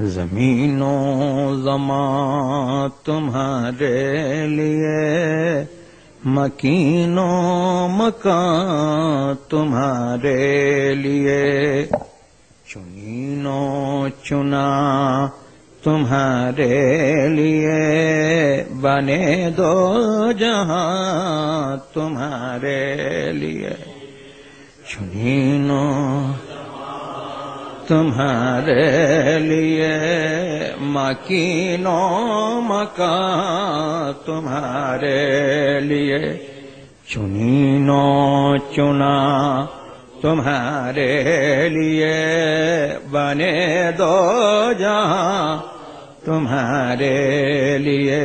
زمین و زمان تمہارے لیے مکین و مکان تمہارے لیے۔ چنین و چنا تمہارے لیے، بنے دو جہاں تمہارے لیے۔ چنین و تمہارے لیے مکینو مکان تمہارے لیے چنینو چنا تمہارے لیے بنے دو جہاں تمہارے لیے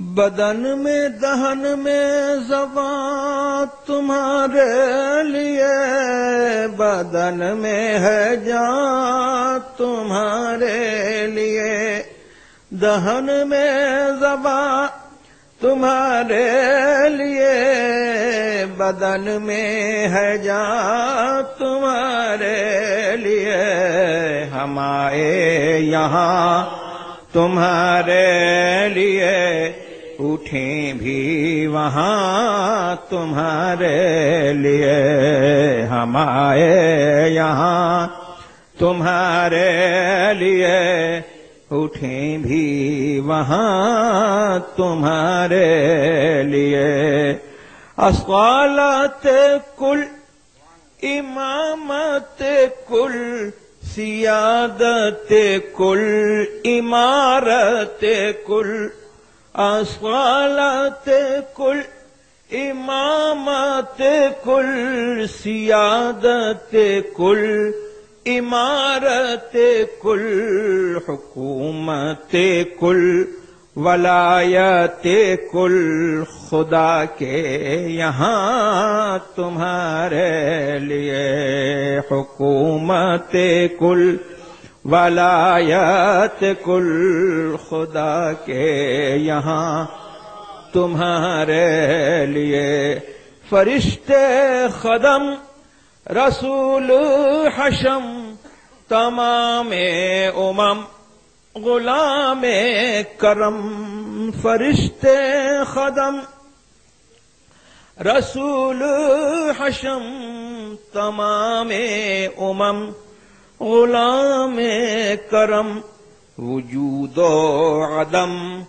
بدن میں، دہن میں زبان تمہارے لیے، بدن میں ہے جان تمہارے لیے۔ دہن میں زبان تمہارے لیے، بدن میں ہے جان تمہارے لیے۔ ہم آئے یہاں تمہارے لیے۔ اٹھیں بھی وہاں تمہارے لیے ہم آئے یہاں تمہارے لیے اٹھیں بھی وہاں تمہارے لیے اسوالت کل امامت کل، سیادت کل، عمارت کل اسوالت کل امامت کل سیادت کل عمارت کل حکومت کل ولایت کل خدا کے یہاں تمہارے لیے حکومت کل ولایت کل خدا کے یہاں تمہارے لیے فرشتے خدم، رسول حشم، تمام امم، غلام کرم، فرشتے خدم، رسول حشم، تمام امم غلام کرم، وجود و عدم،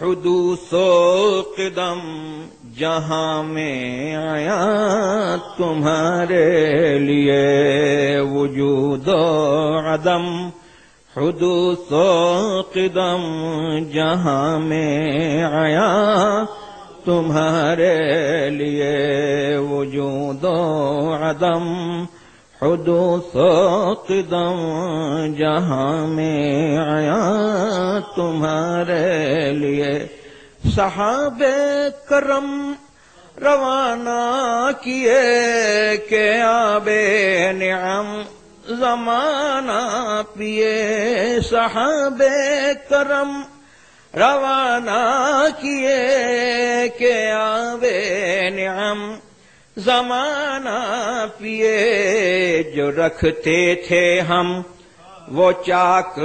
حدوث و قدم، جہاں میں آیا تمہارے لیے، وجود و عدم، حدوث و قدم، جہاں میں آیا تمہارے لیے، وجود و عدم حدوث قدم جہاں میں آیا تمہارے لیے۔ صحاب کرم روانہ کیے کہ آب نعم زمانہ پیے۔ صحاب کرم روانہ کیے کہ آب نعم زمانہ پیے جو رکھتے تھے ہم، وہ چاک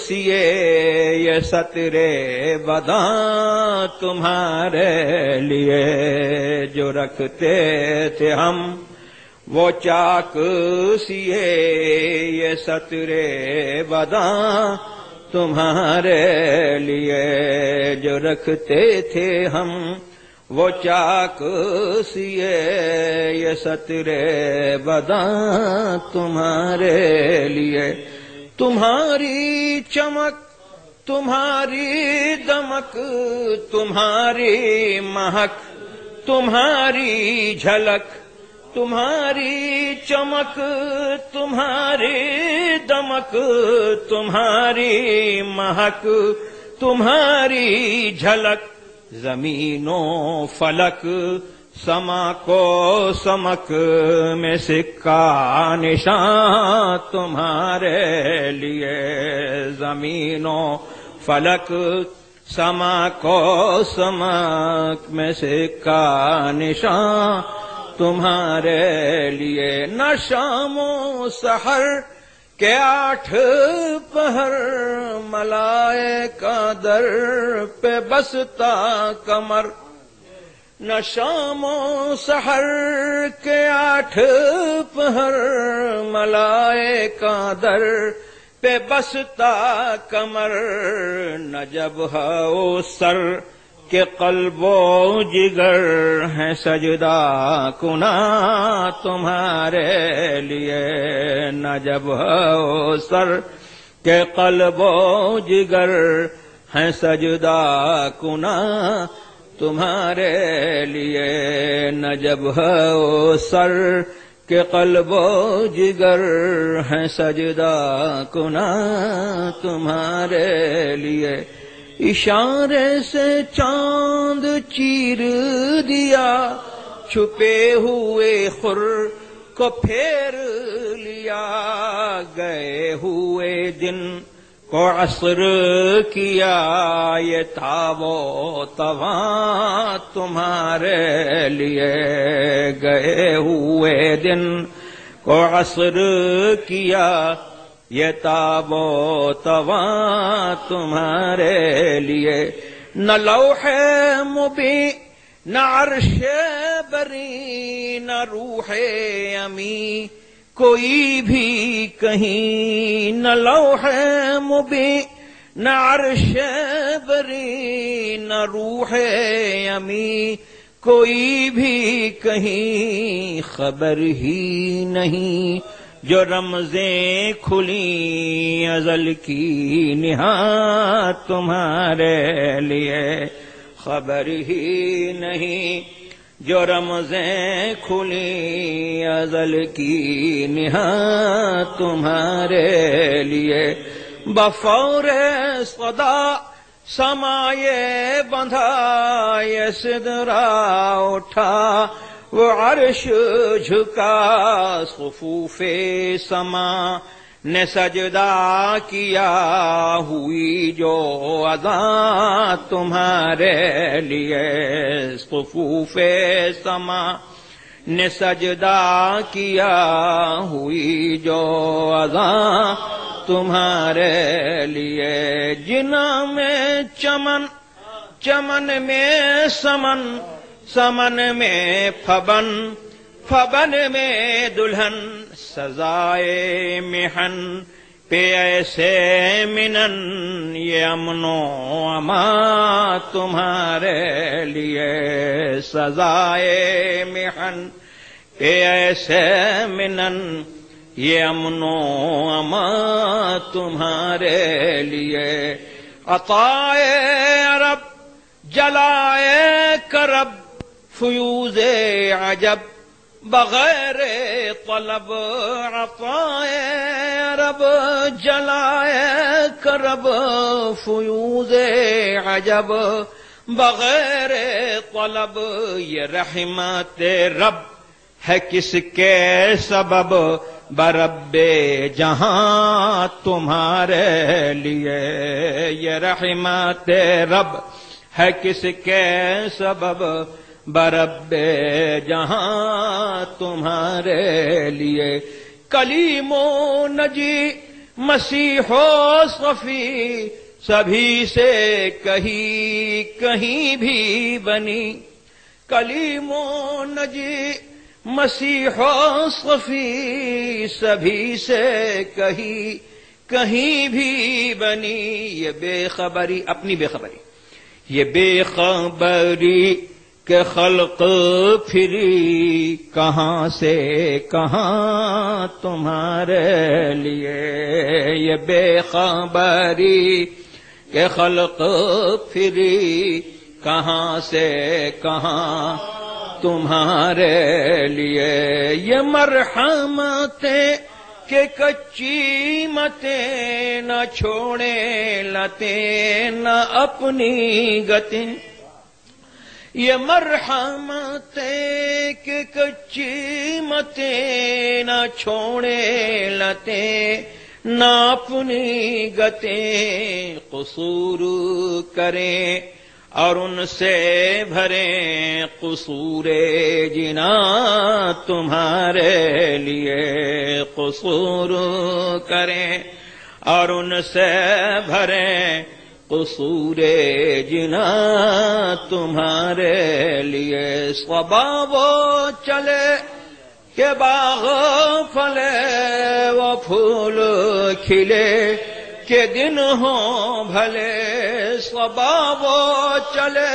سیے یہ سترے بدا تمہارے لیے جو رکھتے تھے ہم، وہ چاک سیے یہ سترے بدا تمہارے لیے جو رکھتے تھے ہم۔ وہ چاک سیے یہ سترے بدا تمہارے لیے۔ تمہاری چمک، تمہاری دمک، تمہاری مہک، تمہاری جھلک، تمہاری چمک، تمہاری دمک، تمہاری مہک، تمہاری جھلک زمین و فلک سما کو سمک میں سکا نشان تمہارے لیے۔ زمین و فلک سما کو سمک میں سکا نشان تمہارے لیے۔ نہ شام و سحر کہ آٹھ پہر ملائے کا در پہ بستا کمر۔ نہ شام و سحر کے آٹھ پہر ملائے کا در پہ بستا کمر۔ نہ جب ہو سر کے قلب و جگر ہے سجدہ کنا تمہارے لیے نہ جب ہو سر کے قلب و جگر ہے سجدہ کنا تمہارے لیے نہ جب ہو سر کے قلب و جگر ہے سجدہ کنا تمہارے لیے اشارے سے چاند چیر دیا، چھپے ہوئے خر کو پھیر لیا۔ گئے ہوئے دن کو عصر کیا، یہ تھا وہ تواں تمہارے لیے۔ گئے ہوئے دن کو عصر کیا یہ تاب و تواں تمہارے لیے، نہ لوح مبی نہ عرش بری نہ روح امی کوئی بھی کہیں، نہ لوح مبی نہ عرش بری نہ روح امی کوئی بھی کہیں، خبر ہی نہیں۔ جو رمزیں کھلی ازل کی نہا تمہارے لیے خبر ہی نہیں۔ جو رمزیں کھلی ازل کی نہا تمہارے لیے بفور صدا سمائے بندھا یہ سدرا اٹھا۔ وہ عرش جھکا، صفوف سما، نے سجدہ کیا ہوئی جو ادا تمہارے لیے صفوف سما، نے سجدہ کیا ہوئی جو ادا تمہارے لیے جنا میں چمن چمن میں سمن سمن میں فبن فبن میں دلہن، سزائے محن پہ ایسے منن، یہ امن و اما تمہارے لیے سزائے محن پہ ایسے منن، یہ امن و اما تمہارے لیے عطائے عرب جلائے کرب۔ فیوز عجب، بغیر طلب عطائے، رب جلائے کرب، فیوز عجب، بغیر طلب، یہ رحمت رب ہے کس کے سبب؟ برب جہاں تمہارے لیے یہ رحمت رب ہے کس کے سبب؟ برب جہاں تمہارے لیے کلیم و نجی مسیح و صفی، سبھی سے کہیں کہیں بھی بنی۔ کلیم و نجی مسیح و صفی، سبھی سے کہیں کہیں بھی بنی۔ یہ بے خبری، اپنی بے خبری۔ یہ بے خبری۔ کہ خلق پھری کہاں سے کہاں تمہارے لیے یہ بے خبری کہ خلق پھری کہاں سے کہاں تمہارے لیے یہ مرحمتیں کہ کچی متیں نہ چھوڑے لتے نہ اپنی گتیں یہ مرحمت کہ کچی متے نہ چھوڑے لتے، نہ اپنی گتے قصور کریں اور ان سے بھرے قصور جنا تمہارے لیے قصور کریں اور ان سے بھرے قصور جنا تمہارے لیے صبا وہ چلے کہ باغ پھلے وہ پھول کھلے کہ دن ہو بھلے صبا وہ چلے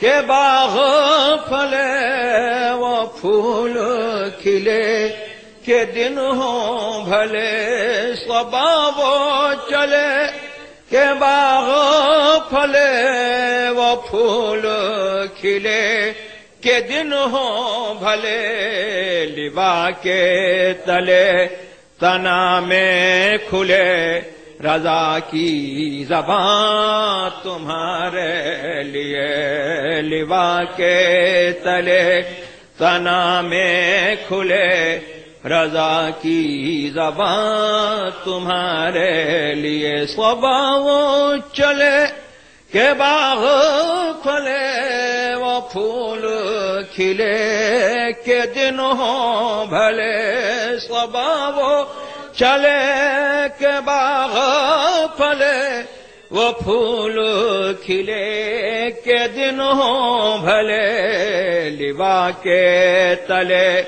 کہ باغ پھلے وہ پھول کھلے کہ دن ہو بھلے صبا وہ چلے کہ باغ پھلے وہ پھول کھلے، کہ دن ہو بھلے لبا کے تلے، تنا میں کھلے رضا کی زبان تمہارے لیے لبا کے تلے، تنا میں کھلے رضا کی زبان تمہارے لیے صبا وہ چلے، کہ باغ کھلے، وہ پھول کھلے، کہ دن ہو بھلے صبا وہ چلے، کہ باغ پھلے وہ پھول کھلے، کہ دن ہو بھلے لبا کے تلے۔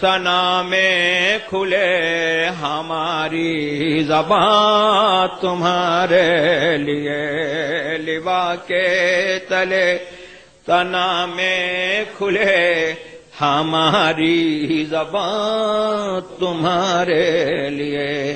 سنا میں کھلے ہماری زبان تمہارے لیے لبا کے تلے۔ سنا میں کھلے ہماری زبان تمہارے لیے۔